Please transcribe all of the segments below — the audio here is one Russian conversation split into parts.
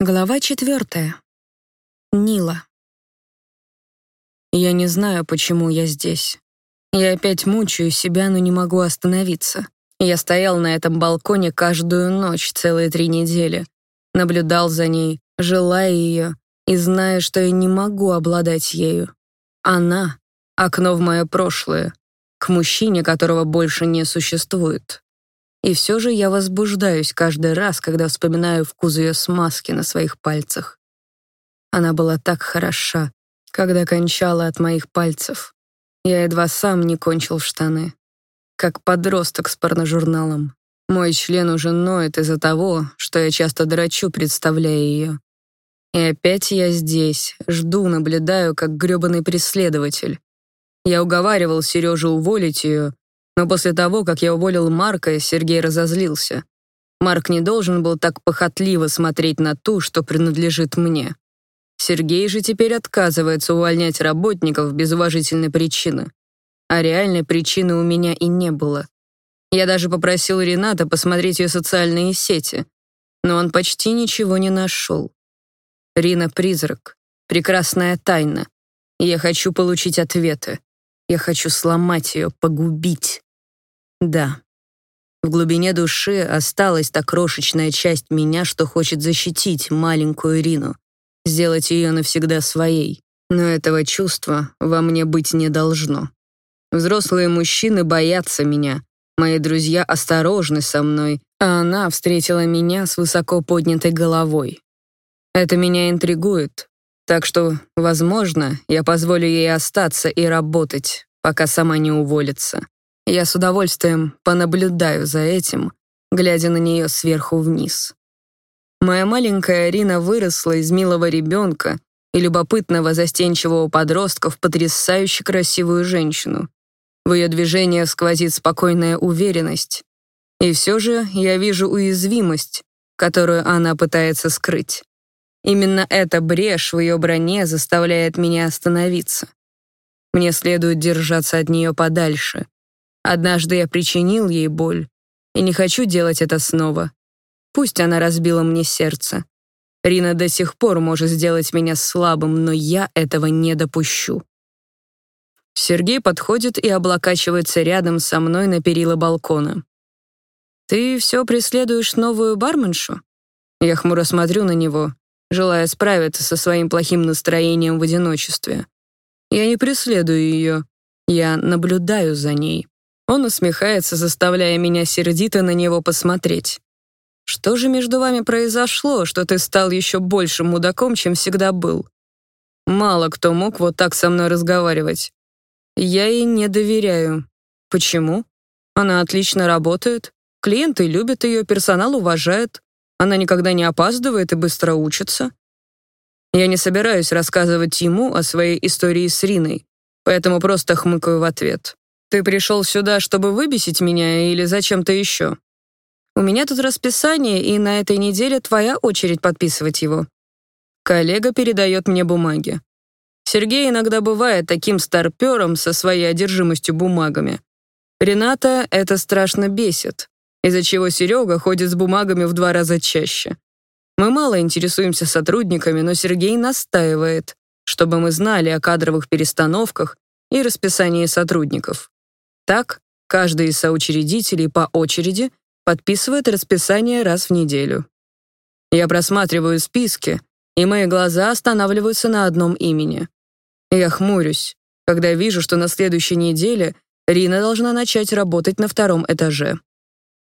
Глава четвертая. Нила. Я не знаю, почему я здесь. Я опять мучаю себя, но не могу остановиться. Я стоял на этом балконе каждую ночь целые три недели. Наблюдал за ней, желая ее, и зная, что я не могу обладать ею. Она — окно в мое прошлое, к мужчине, которого больше не существует. И все же я возбуждаюсь каждый раз, когда вспоминаю вкус ее смазки на своих пальцах. Она была так хороша, когда кончала от моих пальцев. Я едва сам не кончил в штаны. Как подросток с порножурналом. Мой член уже ноет из-за того, что я часто драчу, представляя ее. И опять я здесь, жду, наблюдаю, как грёбаный преследователь. Я уговаривал Сережу уволить ее, но после того, как я уволил Марка, Сергей разозлился. Марк не должен был так похотливо смотреть на ту, что принадлежит мне. Сергей же теперь отказывается увольнять работников без уважительной причины. А реальной причины у меня и не было. Я даже попросил Рената посмотреть ее социальные сети, но он почти ничего не нашел. Рина — призрак, прекрасная тайна. я хочу получить ответы. Я хочу сломать ее, погубить. Да. В глубине души осталась та крошечная часть меня, что хочет защитить маленькую Ирину, сделать ее навсегда своей. Но этого чувства во мне быть не должно. Взрослые мужчины боятся меня, мои друзья осторожны со мной, а она встретила меня с высоко поднятой головой. Это меня интригует, так что, возможно, я позволю ей остаться и работать, пока сама не уволится. Я с удовольствием понаблюдаю за этим, глядя на нее сверху вниз. Моя маленькая Арина выросла из милого ребенка и любопытного застенчивого подростка в потрясающе красивую женщину. В ее движениях сквозит спокойная уверенность. И все же я вижу уязвимость, которую она пытается скрыть. Именно эта брешь в ее броне заставляет меня остановиться. Мне следует держаться от нее подальше, Однажды я причинил ей боль, и не хочу делать это снова. Пусть она разбила мне сердце. Рина до сих пор может сделать меня слабым, но я этого не допущу. Сергей подходит и облокачивается рядом со мной на перила балкона. «Ты все преследуешь новую барменшу?» Я хмуро смотрю на него, желая справиться со своим плохим настроением в одиночестве. Я не преследую ее, я наблюдаю за ней. Он усмехается, заставляя меня сердито на него посмотреть. «Что же между вами произошло, что ты стал еще большим мудаком, чем всегда был?» Мало кто мог вот так со мной разговаривать. Я ей не доверяю. Почему? Она отлично работает, клиенты любят ее, персонал уважает, она никогда не опаздывает и быстро учится. Я не собираюсь рассказывать ему о своей истории с Риной, поэтому просто хмыкаю в ответ. Ты пришел сюда, чтобы выбесить меня или зачем-то еще? У меня тут расписание, и на этой неделе твоя очередь подписывать его. Коллега передает мне бумаги. Сергей иногда бывает таким старпером со своей одержимостью бумагами. Рената это страшно бесит, из-за чего Серега ходит с бумагами в два раза чаще. Мы мало интересуемся сотрудниками, но Сергей настаивает, чтобы мы знали о кадровых перестановках и расписании сотрудников. Так, каждый из соучредителей по очереди подписывает расписание раз в неделю. Я просматриваю списки, и мои глаза останавливаются на одном имени. Я хмурюсь, когда вижу, что на следующей неделе Рина должна начать работать на втором этаже.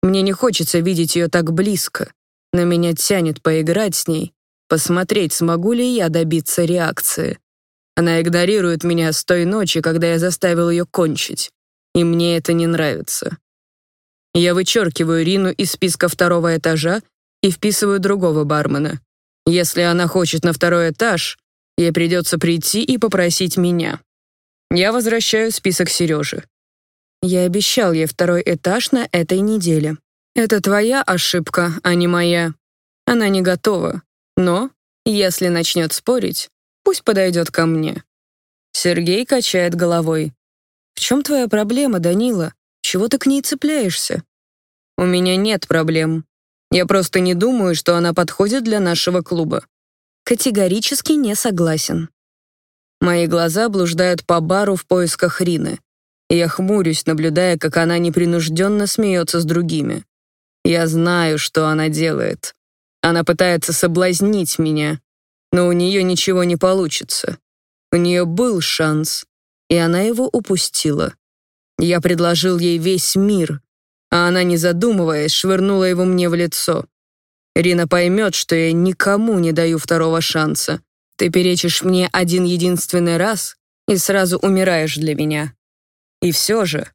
Мне не хочется видеть ее так близко, но меня тянет поиграть с ней, посмотреть, смогу ли я добиться реакции. Она игнорирует меня с той ночи, когда я заставил ее кончить и мне это не нравится. Я вычеркиваю Рину из списка второго этажа и вписываю другого бармена. Если она хочет на второй этаж, ей придется прийти и попросить меня. Я возвращаю список Сережи. Я обещал ей второй этаж на этой неделе. Это твоя ошибка, а не моя. Она не готова. Но, если начнет спорить, пусть подойдет ко мне. Сергей качает головой. В чем твоя проблема, Данила? Чего ты к ней цепляешься? У меня нет проблем. Я просто не думаю, что она подходит для нашего клуба. Категорически не согласен. Мои глаза блуждают по бару в поисках Рины. Я хмурюсь, наблюдая, как она непринужденно смеется с другими. Я знаю, что она делает. Она пытается соблазнить меня, но у нее ничего не получится. У нее был шанс, и она его упустила. Я предложил ей весь мир, а она, не задумываясь, швырнула его мне в лицо. Рина поймет, что я никому не даю второго шанса. Ты перечишь мне один единственный раз и сразу умираешь для меня. И все же,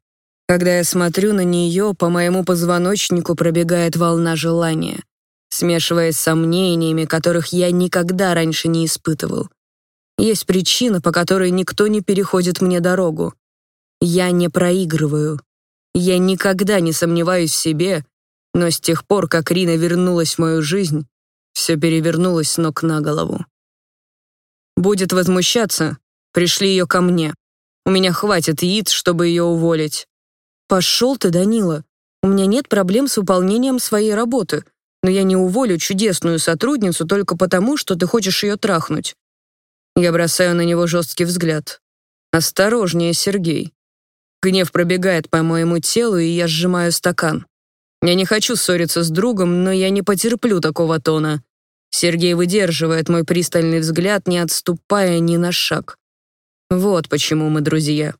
когда я смотрю на нее, по моему позвоночнику пробегает волна желания, смешиваясь с сомнениями, которых я никогда раньше не испытывал. Есть причина, по которой никто не переходит мне дорогу. Я не проигрываю. Я никогда не сомневаюсь в себе, но с тех пор, как Рина вернулась в мою жизнь, все перевернулось с ног на голову. Будет возмущаться, пришли ее ко мне. У меня хватит яиц, чтобы ее уволить. Пошел ты, Данила. У меня нет проблем с выполнением своей работы, но я не уволю чудесную сотрудницу только потому, что ты хочешь ее трахнуть. Я бросаю на него жесткий взгляд. Осторожнее, Сергей. Гнев пробегает по моему телу, и я сжимаю стакан. Я не хочу ссориться с другом, но я не потерплю такого тона. Сергей выдерживает мой пристальный взгляд, не отступая ни на шаг. Вот почему мы друзья.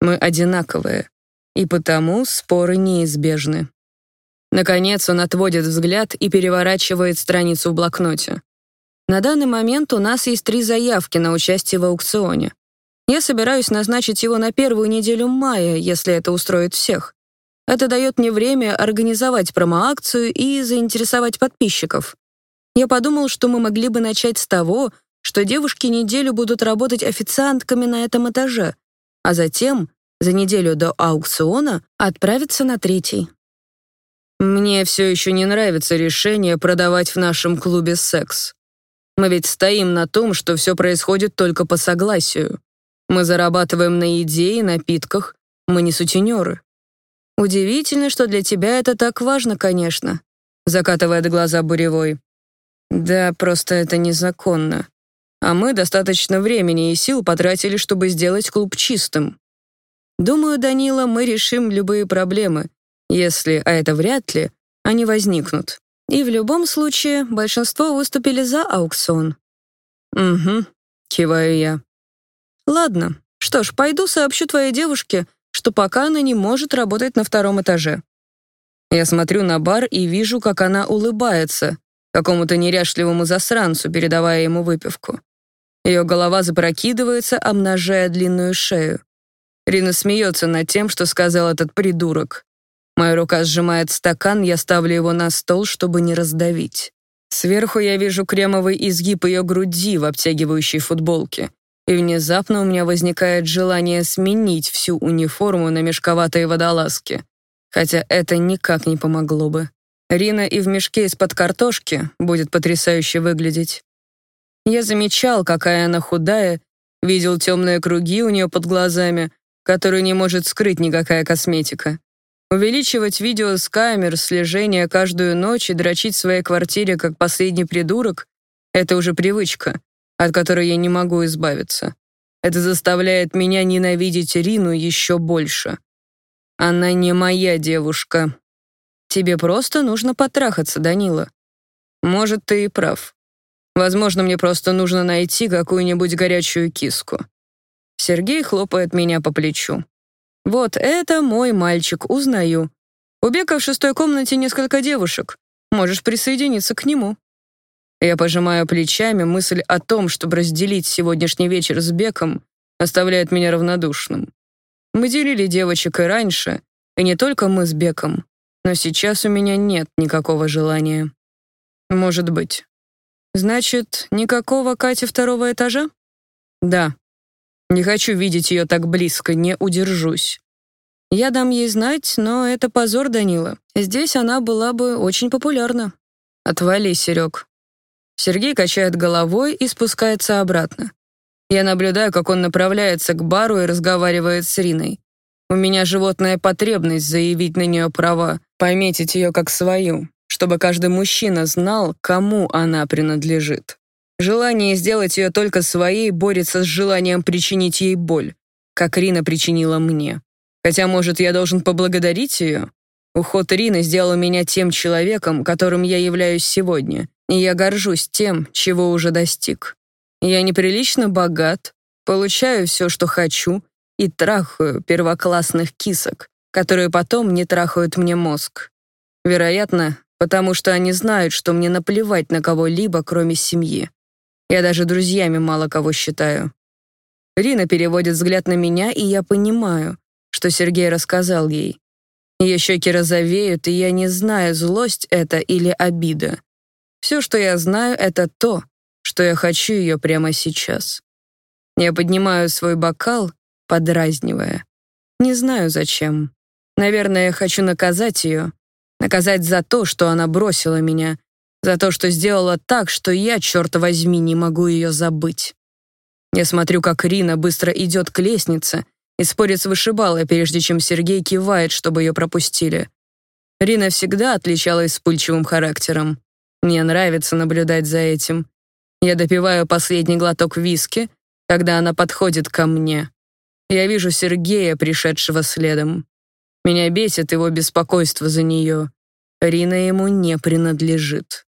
Мы одинаковые, и потому споры неизбежны. Наконец он отводит взгляд и переворачивает страницу в блокноте. На данный момент у нас есть три заявки на участие в аукционе. Я собираюсь назначить его на первую неделю мая, если это устроит всех. Это дает мне время организовать промоакцию и заинтересовать подписчиков. Я подумал, что мы могли бы начать с того, что девушки неделю будут работать официантками на этом этаже, а затем, за неделю до аукциона, отправиться на третий. Мне все еще не нравится решение продавать в нашем клубе секс. Мы ведь стоим на том, что все происходит только по согласию. Мы зарабатываем на еде и напитках, мы не сутенеры. Удивительно, что для тебя это так важно, конечно, закатывает глаза Буревой. Да, просто это незаконно а мы достаточно времени и сил потратили, чтобы сделать клуб чистым. Думаю, Данила, мы решим любые проблемы, если, а это вряд ли, они возникнут. И в любом случае большинство выступили за аукцион. «Угу», — киваю я. «Ладно, что ж, пойду сообщу твоей девушке, что пока она не может работать на втором этаже». Я смотрю на бар и вижу, как она улыбается какому-то неряшливому засранцу, передавая ему выпивку. Ее голова запрокидывается, обнажая длинную шею. Рина смеется над тем, что сказал этот придурок. Моя рука сжимает стакан, я ставлю его на стол, чтобы не раздавить. Сверху я вижу кремовый изгиб ее груди в обтягивающей футболке. И внезапно у меня возникает желание сменить всю униформу на мешковатые водолазки. Хотя это никак не помогло бы. Рина и в мешке из-под картошки будет потрясающе выглядеть. Я замечал, какая она худая, видел темные круги у нее под глазами, которые не может скрыть никакая косметика. Увеличивать видео с камер, слежения каждую ночь и дрочить в своей квартире, как последний придурок — это уже привычка, от которой я не могу избавиться. Это заставляет меня ненавидеть Рину еще больше. Она не моя девушка. Тебе просто нужно потрахаться, Данила. Может, ты и прав. Возможно, мне просто нужно найти какую-нибудь горячую киску. Сергей хлопает меня по плечу. Вот это мой мальчик, узнаю. У Бека в шестой комнате несколько девушек. Можешь присоединиться к нему. Я пожимаю плечами, мысль о том, чтобы разделить сегодняшний вечер с Беком, оставляет меня равнодушным. Мы делили девочек и раньше, и не только мы с Беком, но сейчас у меня нет никакого желания. Может быть. Значит, никакого Кати второго этажа? Да. Не хочу видеть ее так близко, не удержусь. Я дам ей знать, но это позор, Данила. Здесь она была бы очень популярна. Отвали, Серег. Сергей качает головой и спускается обратно. Я наблюдаю, как он направляется к бару и разговаривает с Риной. У меня животная потребность заявить на нее права, пометить ее как свою чтобы каждый мужчина знал, кому она принадлежит. Желание сделать ее только своей борется с желанием причинить ей боль, как Рина причинила мне. Хотя, может, я должен поблагодарить ее? Уход Рины сделал меня тем человеком, которым я являюсь сегодня, и я горжусь тем, чего уже достиг. Я неприлично богат, получаю все, что хочу, и трахаю первоклассных кисок, которые потом не трахают мне мозг. Вероятно, потому что они знают, что мне наплевать на кого-либо, кроме семьи. Я даже друзьями мало кого считаю. Рина переводит взгляд на меня, и я понимаю, что Сергей рассказал ей. Ее щеки розовеют, и я не знаю, злость это или обида. Все, что я знаю, это то, что я хочу ее прямо сейчас. Я поднимаю свой бокал, подразнивая. Не знаю зачем. Наверное, я хочу наказать ее. Наказать за то, что она бросила меня. За то, что сделала так, что я, черт возьми, не могу ее забыть. Я смотрю, как Рина быстро идет к лестнице и спорит с вышибалой, прежде чем Сергей кивает, чтобы ее пропустили. Рина всегда отличалась вспыльчивым характером. Мне нравится наблюдать за этим. Я допиваю последний глоток виски, когда она подходит ко мне. Я вижу Сергея, пришедшего следом. Меня бесит его беспокойство за нее. Рина ему не принадлежит.